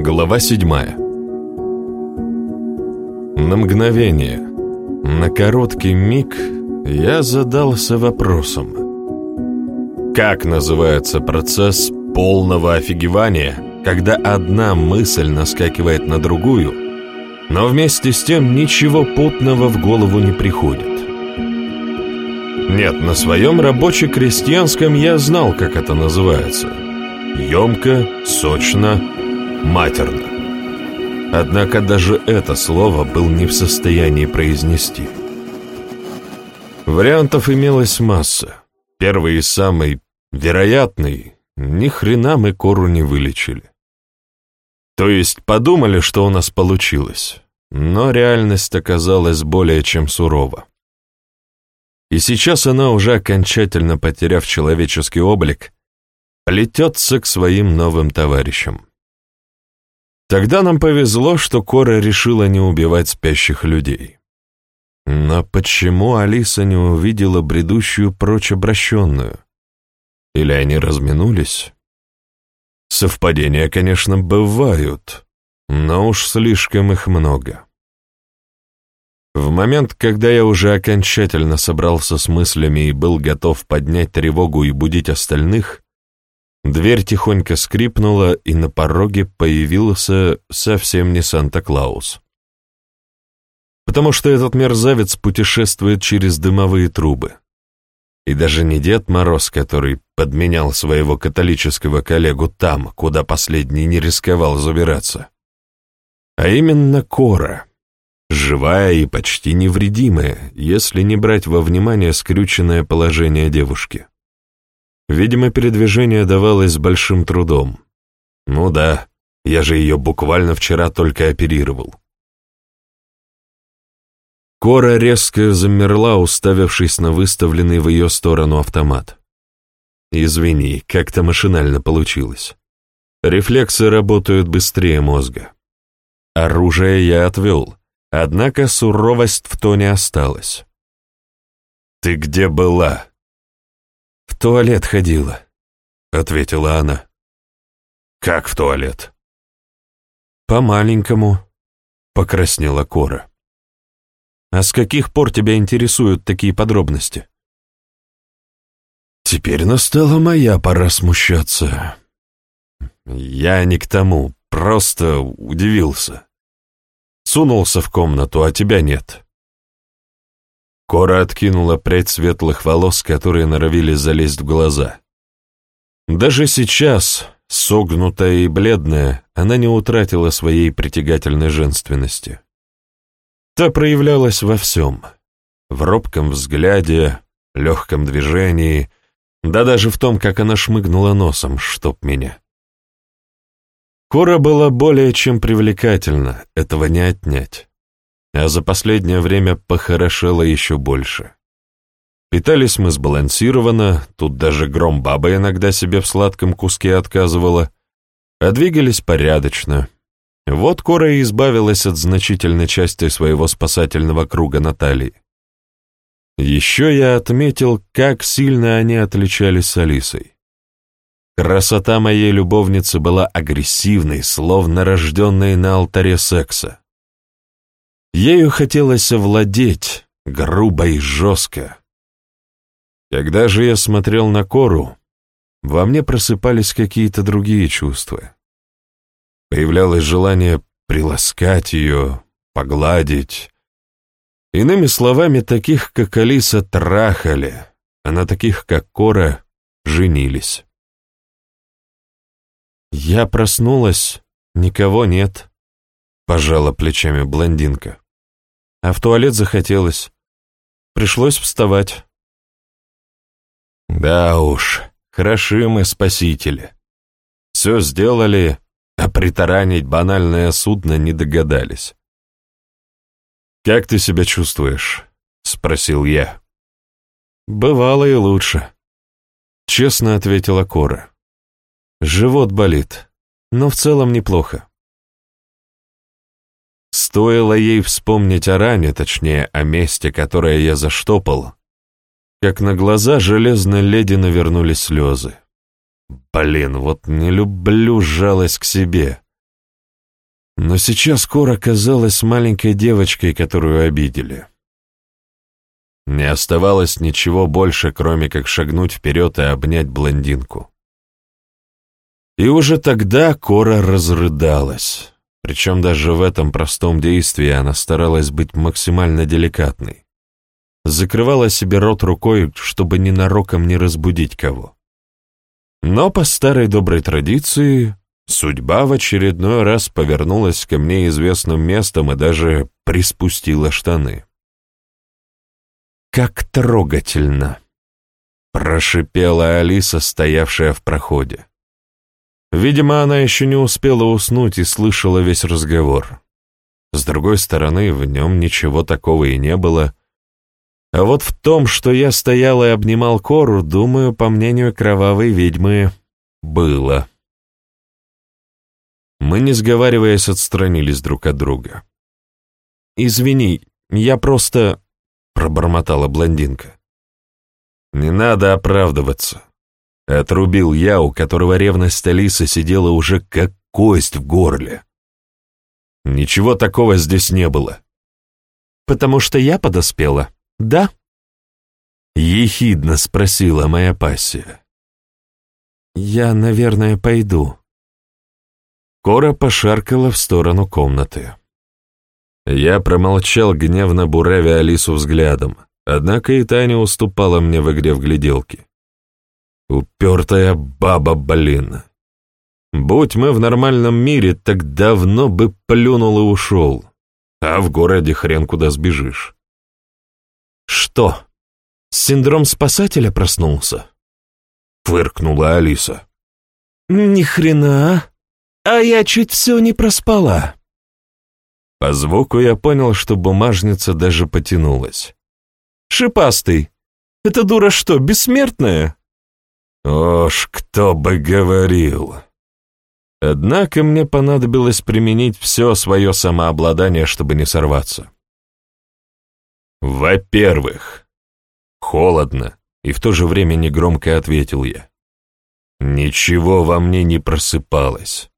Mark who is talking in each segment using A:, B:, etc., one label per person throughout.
A: Глава седьмая На мгновение, на короткий миг я задался вопросом. Как называется процесс полного офигевания, когда одна мысль наскакивает на другую, но вместе с тем ничего путного в голову не приходит? Нет, на своем рабоче-крестьянском я знал, как это называется. Емко, сочно, матерно. Однако даже это слово был не в состоянии произнести. Вариантов имелась масса. Первый и самый вероятный ни хрена мы кору не вылечили. То есть подумали, что у нас получилось, но реальность оказалась более чем сурова. И сейчас она, уже окончательно потеряв человеческий облик, плетется к своим новым товарищам. Тогда нам повезло, что Кора решила не убивать спящих людей. Но почему Алиса не увидела бредущую прочь обращенную? Или они разминулись? Совпадения, конечно, бывают, но уж слишком их много. В момент, когда я уже окончательно собрался с мыслями и был готов поднять тревогу и будить остальных, Дверь тихонько скрипнула, и на пороге появился совсем не Санта-Клаус. Потому что этот мерзавец путешествует через дымовые трубы. И даже не Дед Мороз, который подменял своего католического коллегу там, куда последний не рисковал забираться. А именно Кора, живая и почти невредимая, если не брать во внимание скрюченное положение девушки. Видимо, передвижение давалось с большим трудом. Ну да, я же ее буквально вчера только оперировал. Кора резко замерла, уставившись на выставленный в ее сторону автомат. Извини, как-то машинально получилось. Рефлексы работают быстрее мозга. Оружие я отвел, однако суровость в тоне осталась. «Ты где была?»
B: «В туалет ходила», — ответила она.
A: «Как в туалет?»
B: «По-маленькому», — покраснела Кора. «А с каких пор тебя интересуют такие подробности?»
A: Теперь настала моя пора смущаться. Я не к тому, просто удивился. Сунулся в комнату, а тебя нет. Кора откинула прядь светлых волос, которые норовили залезть в глаза. Даже сейчас, согнутая и бледная, она не утратила своей притягательной женственности. Та проявлялась во всем. В робком взгляде, легком движении, да даже в том, как она шмыгнула носом, чтоб меня. Кора была более чем привлекательна, этого не отнять а за последнее время похорошело еще больше. Питались мы сбалансированно, тут даже гром баба иногда себе в сладком куске отказывала, а двигались порядочно. Вот Кора и избавилась от значительной части своего спасательного круга Натальи. Еще я отметил, как сильно они отличались с Алисой. Красота моей любовницы была агрессивной, словно рожденной на алтаре секса. Ею хотелось овладеть, грубо и жестко. Когда же я смотрел на Кору, во мне просыпались какие-то другие чувства. Появлялось желание приласкать ее, погладить. Иными словами, таких, как Алиса, трахали, а на таких, как Кора, женились.
B: Я проснулась, никого нет. Пожала плечами блондинка. А в туалет захотелось. Пришлось вставать.
A: Да уж, хороши мы спасители. Все сделали, а притаранить банальное судно не догадались. «Как ты себя чувствуешь?» — спросил я.
B: «Бывало и лучше», — честно ответила Кора. «Живот болит, но в целом неплохо.
A: Стоило ей вспомнить о ране, точнее, о месте, которое я заштопал, как на глаза железной леди навернулись слезы. Блин, вот не люблю жалость к себе. Но сейчас Кора казалась маленькой девочкой, которую обидели. Не оставалось ничего больше, кроме как шагнуть вперед и обнять блондинку. И уже тогда Кора разрыдалась, причем даже в этом простом действии она старалась быть максимально деликатной. Закрывала себе рот рукой, чтобы ненароком не разбудить кого. Но по старой доброй традиции судьба в очередной раз повернулась ко мне известным местом и даже приспустила штаны. «Как трогательно!» — прошипела Алиса, стоявшая в проходе. Видимо, она еще не успела уснуть и слышала весь разговор. С другой стороны, в нем ничего такого и не было. А вот в том, что я стоял и обнимал Кору, думаю, по мнению кровавой ведьмы, было. Мы, не сговариваясь, отстранились друг от друга. «Извини, я просто...» пробормотала блондинка. «Не надо оправдываться», — отрубил я, у которого ревность Алисы сидела уже как кость в горле. «Ничего такого здесь не было». «Потому что я подоспела, да?» Ехидно спросила моя пассия. «Я, наверное, пойду». Кора пошаркала в сторону комнаты. Я промолчал, гневно буравя Алису взглядом, однако и Таня уступала мне в игре в гляделки. Упертая баба, блин. Будь мы в нормальном мире, так давно бы плюнул и ушел. А в городе хрен куда сбежишь. Что, синдром спасателя проснулся? Фыркнула Алиса. Ни хрена, а я чуть все не проспала. По звуку я понял, что бумажница даже потянулась. «Шипастый! Эта дура что, бессмертная?» «Ож, кто бы говорил!» Однако мне понадобилось применить все свое самообладание, чтобы не сорваться. «Во-первых, холодно, и в то же время негромко ответил я. Ничего во мне не просыпалось.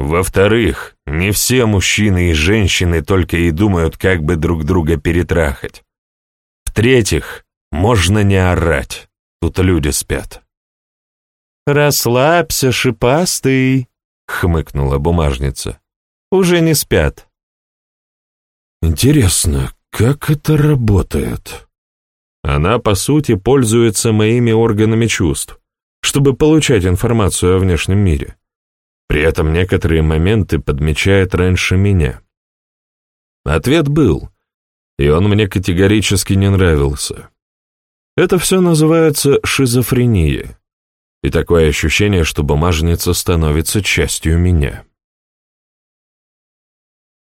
A: Во-вторых, не все мужчины и женщины только и думают, как бы друг друга перетрахать. В-третьих, можно не орать, тут люди спят. «Расслабься, шипастый», — хмыкнула бумажница. «Уже не спят». «Интересно, как это работает?»
B: Она, по сути, пользуется моими органами чувств, чтобы получать информацию о внешнем мире. При этом некоторые моменты подмечает раньше меня. Ответ был, и он мне категорически не нравился. Это все называется шизофрения, и такое ощущение, что бумажница становится частью меня.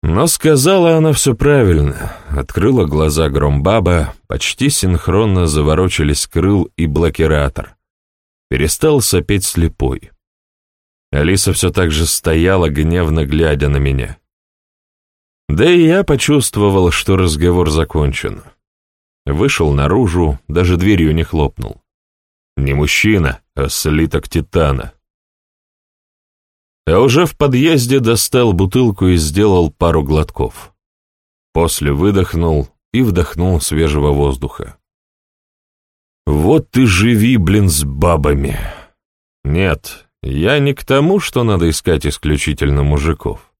B: Но сказала она все правильно. Открыла глаза громбаба, почти синхронно заворочились крыл и блокиратор. Перестал сопеть слепой. Алиса все так же стояла, гневно глядя на меня. Да и я почувствовал, что разговор закончен. Вышел наружу, даже дверью не хлопнул. Не мужчина, а слиток титана. А уже в подъезде достал бутылку и сделал пару глотков. После выдохнул и вдохнул свежего воздуха. Вот ты живи, блин, с бабами. Нет, я не к тому, что надо искать исключительно мужиков.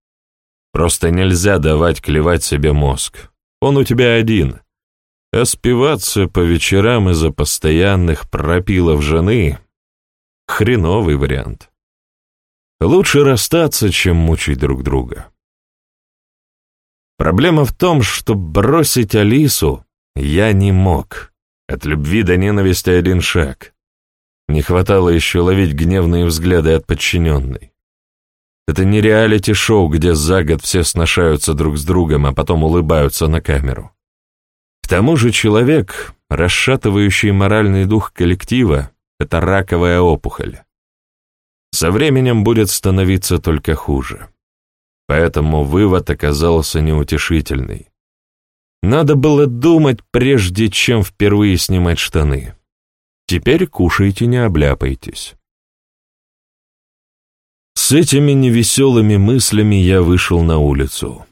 B: Просто нельзя давать клевать себе мозг. Он у тебя один. А по вечерам из-за постоянных пропилов жены — хреновый вариант. Лучше расстаться, чем мучить друг друга. Проблема в том, что бросить Алису я не мог. От любви до ненависти один шаг. Не хватало еще ловить гневные взгляды от подчиненной. Это не реалити-шоу, где за год все сношаются друг с другом, а потом улыбаются на камеру. Тому же человек, расшатывающий моральный дух коллектива, это раковая опухоль. Со временем будет становиться только хуже. Поэтому вывод оказался неутешительный. Надо было думать, прежде чем впервые снимать штаны. Теперь кушайте, не обляпайтесь. С этими невеселыми мыслями я вышел на улицу.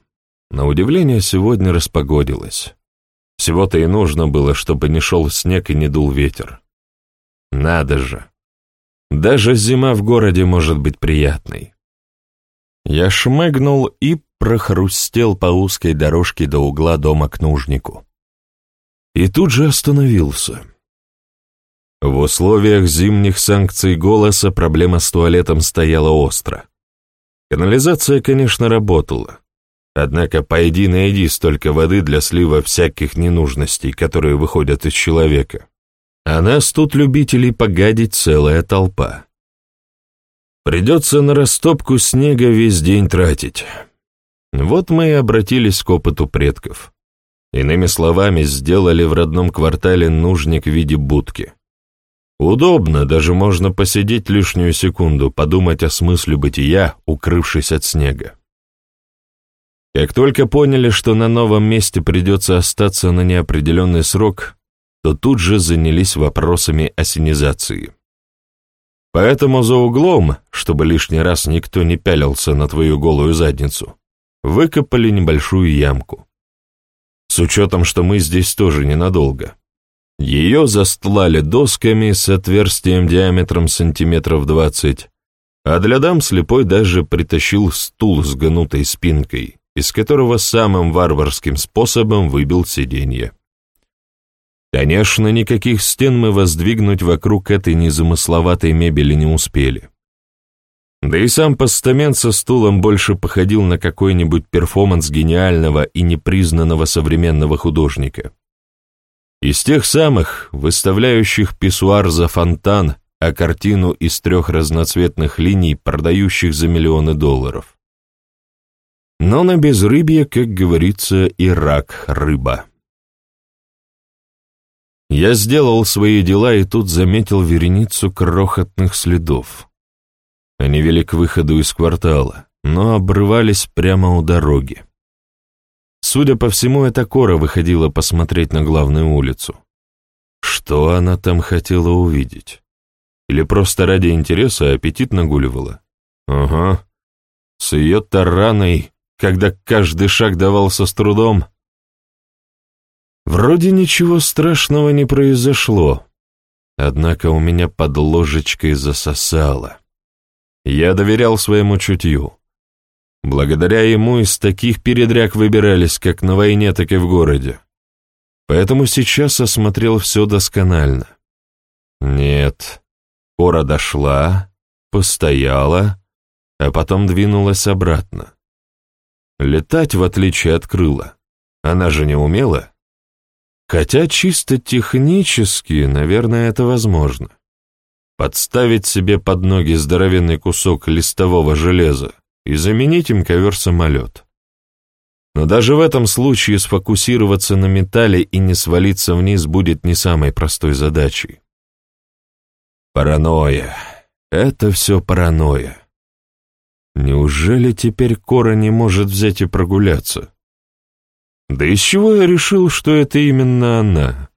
B: На удивление, сегодня распогодилось. Всего-то и нужно было, чтобы не шел снег и не дул ветер. Надо же! Даже зима в городе может быть приятной. Я шмыгнул и прохрустел по узкой дорожке до угла дома к нужнику. И тут же остановился. В условиях зимних санкций голоса проблема с туалетом стояла остро. Канализация, конечно, работала. Однако пойди найди столько воды для слива всяких ненужностей, которые выходят из человека. А нас тут любителей погадить целая толпа. Придется на растопку снега весь день тратить. Вот мы и обратились к опыту предков. Иными словами, сделали в родном квартале нужник в виде будки. Удобно, даже можно посидеть лишнюю секунду, подумать о смысле бытия, укрывшись от снега. Как только поняли, что на новом месте придется остаться на неопределенный срок, то тут же занялись вопросами осенизации. Поэтому за углом, чтобы лишний раз никто не пялился на твою голую задницу, выкопали небольшую ямку. С учетом, что мы здесь тоже ненадолго. Ее застлали досками с отверстием диаметром сантиметров двадцать, а для дам слепой даже притащил стул с гнутой спинкой, из которого самым варварским способом выбил сиденье. Конечно, никаких стен мы воздвигнуть вокруг этой незамысловатой мебели не успели. Да и сам постамент со стулом больше походил на какой-нибудь перформанс гениального и непризнанного современного художника. Из тех самых, выставляющих писсуар за фонтан, а картину из трех разноцветных линий, продающих за миллионы долларов. Но на безрыбье, как говорится, и рак рыба. Я сделал свои дела и тут заметил вереницу крохотных следов. Они вели к выходу из квартала, но обрывались прямо у дороги. Судя по всему, эта Кора выходила посмотреть на главную улицу. Что она там хотела увидеть? Или просто ради интереса аппетит нагуливала? Ага. С ее тараной, когда каждый шаг давался с трудом. Вроде ничего страшного не произошло, однако у меня под ложечкой засосало. Я доверял своему чутью. Благодаря ему из таких передряг выбирались как на войне, так и в городе. Поэтому сейчас осмотрел все досконально. Нет, Кора дошла, постояла, а потом двинулась обратно. Летать, в отличие от крыла, она же не умела. Хотя чисто технически, наверное, это возможно. Подставить себе под ноги здоровенный кусок листового железа, и заменить им ковер-самолет. Но даже в этом случае сфокусироваться на металле и не свалиться вниз будет не самой простой задачей. Паранойя. Это все паранойя. Неужели теперь Кора не может взять и прогуляться? Да из чего я решил, что это именно она?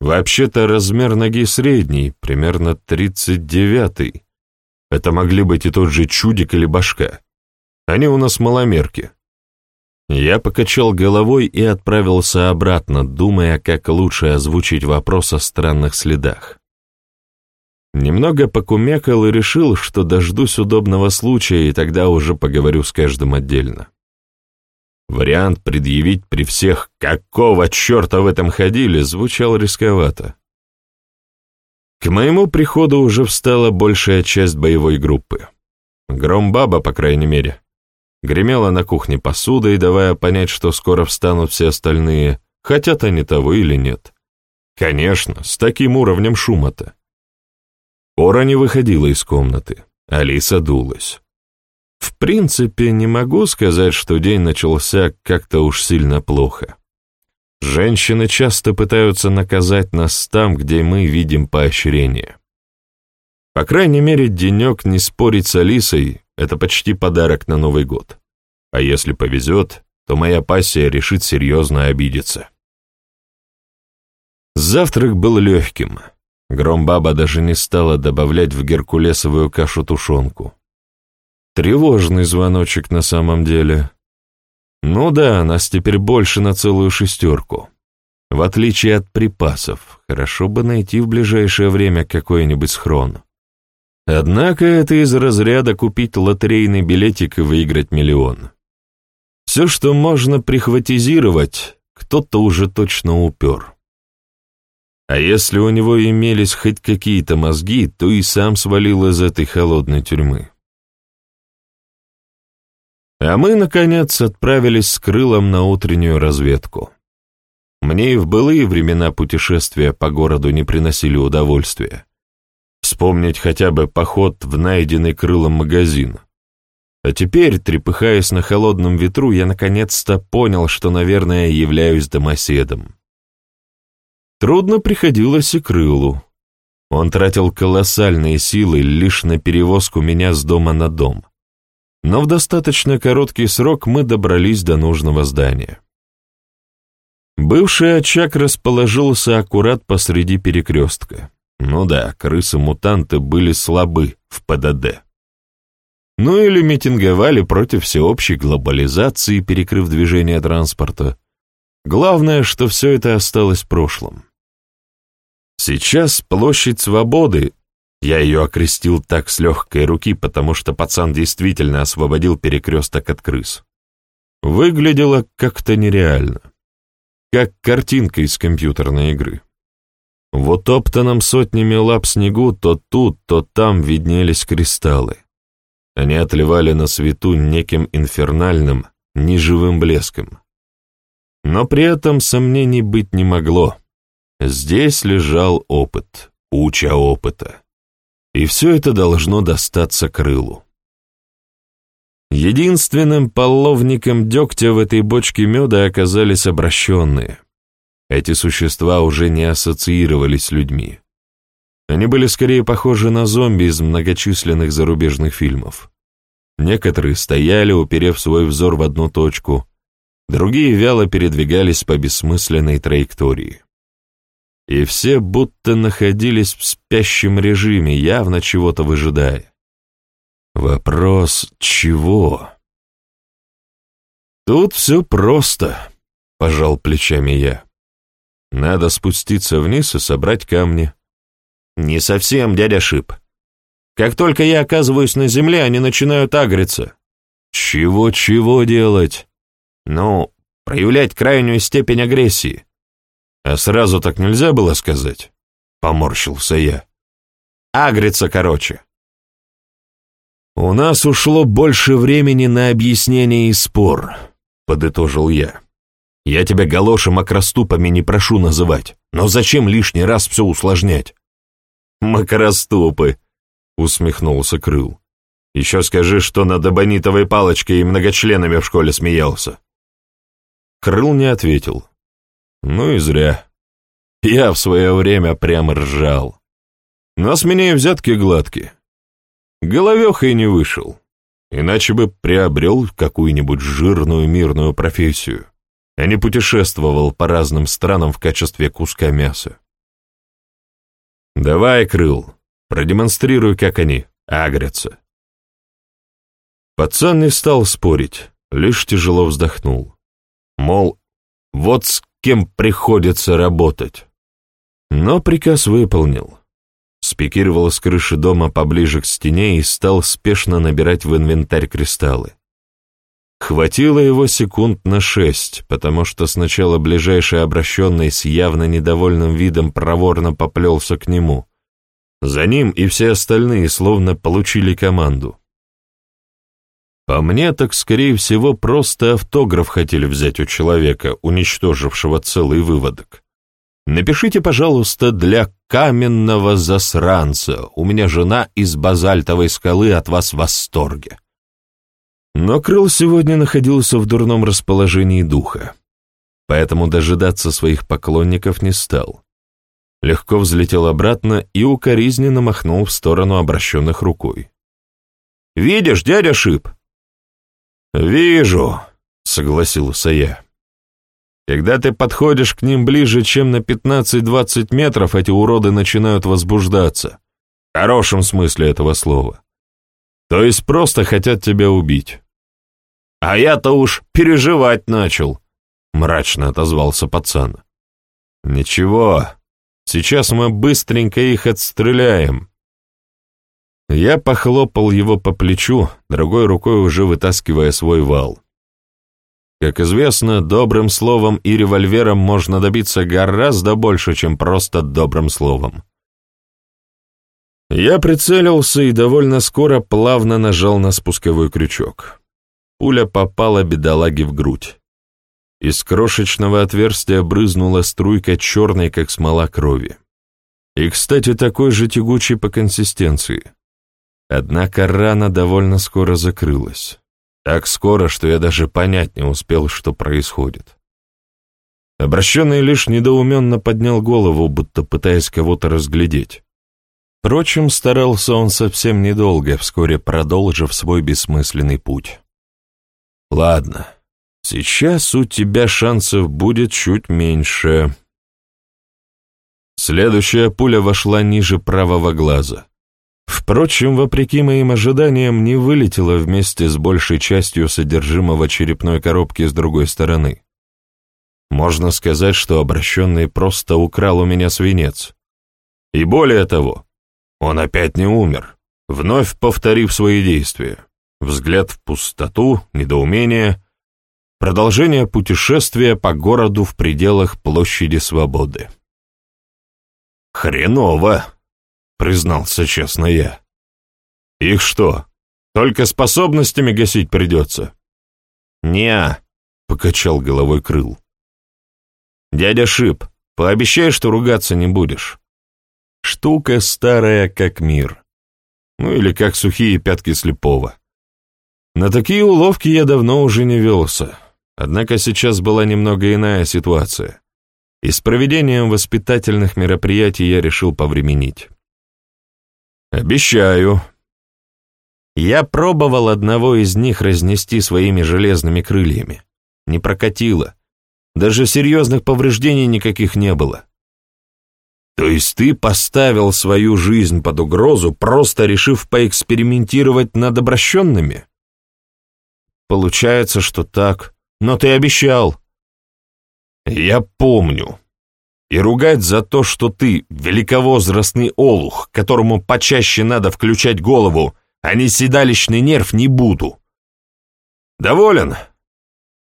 B: Вообще-то размер ноги средний, примерно тридцать девятый. Это могли быть и тот же чудик или башка. Они у нас маломерки. Я покачал головой и отправился обратно, думая, как лучше озвучить вопрос о странных следах. Немного покумекал и решил, что дождусь удобного случая, и тогда уже поговорю с каждым отдельно. Вариант предъявить при всех «какого черта в этом ходили» звучал рисковато. К моему приходу уже встала большая часть боевой группы. Громбаба, по крайней мере. Гремела на кухне посудой, давая понять, что скоро встанут все остальные, хотят они того или нет. Конечно, с таким уровнем шума-то. Ора не выходила из комнаты, Алиса дулась. В принципе, не могу сказать, что день начался как-то уж сильно плохо. Женщины часто пытаются наказать нас там, где мы видим поощрение. По крайней мере, денек не спорить с Алисой — это почти подарок на Новый год. А если повезет, то моя пассия решит серьезно обидеться. Завтрак был легким. Громбаба даже не стала добавлять в геркулесовую кашу тушенку. Тревожный звоночек на самом деле. Ну да, нас теперь больше на целую шестерку. В отличие от припасов, хорошо бы найти в ближайшее время какой-нибудь схрон. Однако это из разряда купить лотерейный билетик и выиграть миллион. Все, что можно прихватизировать, кто-то уже точно упер. А если у него имелись хоть какие-то мозги, то и сам свалил из этой холодной тюрьмы. А мы, наконец, отправились с крылом на утреннюю разведку. Мне и в былые времена путешествия по городу не приносили удовольствия. Вспомнить хотя бы поход в найденный крылом магазин. А теперь, трепыхаясь на холодном ветру, я наконец-то понял, что, наверное, являюсь домоседом. Трудно приходилось и крылу. Он тратил колоссальные силы лишь на перевозку меня с дома на дом но в достаточно короткий срок мы добрались до нужного здания. Бывший очаг расположился аккурат посреди перекрестка. Ну да, крысы-мутанты были слабы в ПДД. Ну или митинговали против всеобщей глобализации, перекрыв движение транспорта. Главное, что все это осталось в прошлом. Сейчас площадь Свободы я ее окрестил так с легкой руки, потому что пацан действительно освободил перекресток от крыс. Выглядело как-то нереально. Как картинка из компьютерной игры. В утоптанном сотнями лап снегу то тут, то там виднелись кристаллы. Они отливали на свету неким инфернальным, неживым блеском. Но при этом сомнений быть не могло. Здесь лежал опыт, уча опыта. И все это должно достаться крылу. Единственным половником дегтя в этой бочке меда оказались обращенные. Эти существа уже не ассоциировались с людьми. Они были скорее похожи на зомби из многочисленных зарубежных фильмов. Некоторые стояли, уперев свой взор в одну точку, другие вяло передвигались по бессмысленной траектории и все будто находились в спящем режиме, явно чего-то выжидая. Вопрос «чего?» «Тут все просто», — пожал плечами я. «Надо спуститься вниз и собрать камни». «Не совсем, дядя Шип. Как только я оказываюсь на земле, они начинают агриться». «Чего-чего делать?» «Ну, проявлять крайнюю степень агрессии. А сразу так нельзя было сказать? Поморщился я. Агрится, короче. У нас ушло больше времени на объяснение и спор, подытожил я. Я тебя галошем окроступами не прошу называть, но зачем лишний раз все усложнять? Макроступы, усмехнулся Крыл. Еще скажи, что над абонитовой палочкой и многочленами в школе смеялся. Крыл не ответил. Ну и зря. Я в свое время прямо ржал. Но с меня и взятки гладкие. Головехой не вышел. Иначе бы приобрел какую-нибудь жирную мирную профессию, а не путешествовал по разным странам в качестве куска мяса. «Давай, Крыл, продемонстрируй, как они агрятся». Пацан не стал спорить, лишь тяжело вздохнул. Мол, вот с кем приходится работать. Но приказ выполнил. Спикировал с крыши дома поближе к стене и стал спешно набирать в инвентарь кристаллы. Хватило его секунд на шесть, потому что сначала ближайший обращенный с явно недовольным видом проворно поплелся к нему. За ним и все остальные словно получили команду. По мне, так, скорее всего, просто автограф хотели взять у человека, уничтожившего целый выводок. Напишите, пожалуйста, для каменного засранца. У меня жена из базальтовой скалы от вас в восторге. Но Крыл сегодня находился в дурном расположении духа, поэтому дожидаться своих поклонников не стал. Легко взлетел обратно и укоризненно махнул в сторону обращенных рукой. «Видишь, дядя Шип, «Вижу», — согласился я. «Когда ты подходишь к ним ближе, чем на 15-20 метров, эти уроды начинают возбуждаться. В хорошем смысле этого слова.
A: То есть просто хотят тебя убить. А я-то уж переживать начал, мрачно отозвался пацан. Ничего, сейчас мы быстренько их отстреляем. Я похлопал его по плечу, другой рукой уже вытаскивая свой вал. Как известно, добрым словом и револьвером можно добиться гораздо больше, чем просто добрым словом. Я прицелился и довольно скоро плавно нажал на спусковой крючок. Пуля попала бедолаге в грудь. Из крошечного отверстия брызнула струйка черной, как смола крови. И, кстати, такой же тягучей по консистенции. Однако рана довольно скоро закрылась. Так скоро, что я даже понять не успел, что происходит. Обращенный лишь недоуменно поднял голову, будто пытаясь кого-то разглядеть. Впрочем, старался он совсем недолго, вскоре продолжив свой бессмысленный путь. «Ладно, сейчас у тебя шансов будет чуть меньше». Следующая пуля вошла ниже правого глаза. Впрочем, вопреки моим ожиданиям, не вылетела вместе с большей частью содержимого черепной коробки с другой стороны. Можно сказать, что обращенный просто украл у меня свинец. И более того, он опять не умер, вновь повторив свои действия. Взгляд в пустоту, недоумение, продолжение путешествия по городу в пределах площади свободы. «Хреново!» Признался честно я. Их что, только способностями гасить придется? не покачал головой крыл. Дядя Шип, пообещай, что ругаться не будешь. Штука старая, как мир. Ну или как сухие пятки слепого. На такие уловки я давно уже не велся. Однако сейчас была немного иная ситуация. И с проведением воспитательных мероприятий я решил повременить. «Обещаю». Я пробовал одного из них разнести своими железными крыльями. Не прокатило. Даже серьезных повреждений никаких не было. То есть ты поставил свою жизнь под угрозу, просто решив поэкспериментировать над обращенными? Получается, что так. Но ты обещал. Я помню и ругать за то, что ты великовозрастный олух, которому почаще надо включать голову, а не седалищный нерв, не буду. Доволен?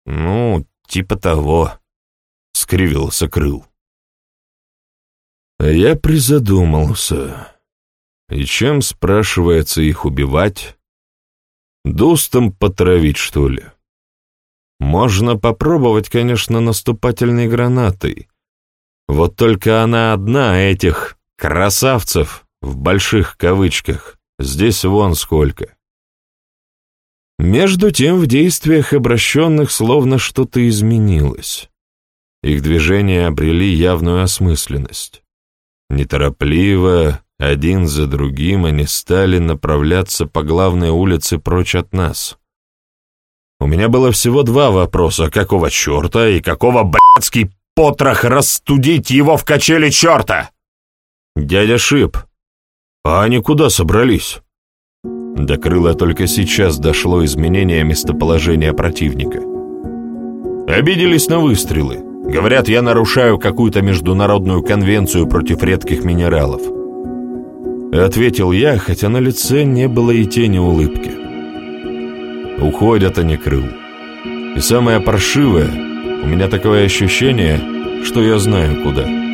A: Ну, типа того, — скривился Крыл. Я призадумался. И чем, спрашивается, их убивать? Дустом потравить, что ли? Можно попробовать, конечно, наступательной гранатой, вот только она одна этих «красавцев» в больших кавычках. Здесь вон сколько. Между тем в действиях обращенных словно что-то изменилось. Их движения обрели явную осмысленность. Неторопливо, один за другим, они стали направляться по главной улице прочь от нас. У меня было всего два вопроса, какого черта и какого блядский потрох расстудить его в качели черта!» «Дядя Шип, а они куда собрались?» До крыла только сейчас дошло изменение местоположения противника. Обиделись на выстрелы. Говорят, я нарушаю какую-то международную конвенцию против редких минералов. Ответил я, хотя на лице не было и тени улыбки. Уходят они крыл. И самое паршивое — у меня такое ощущение, что я знаю куда.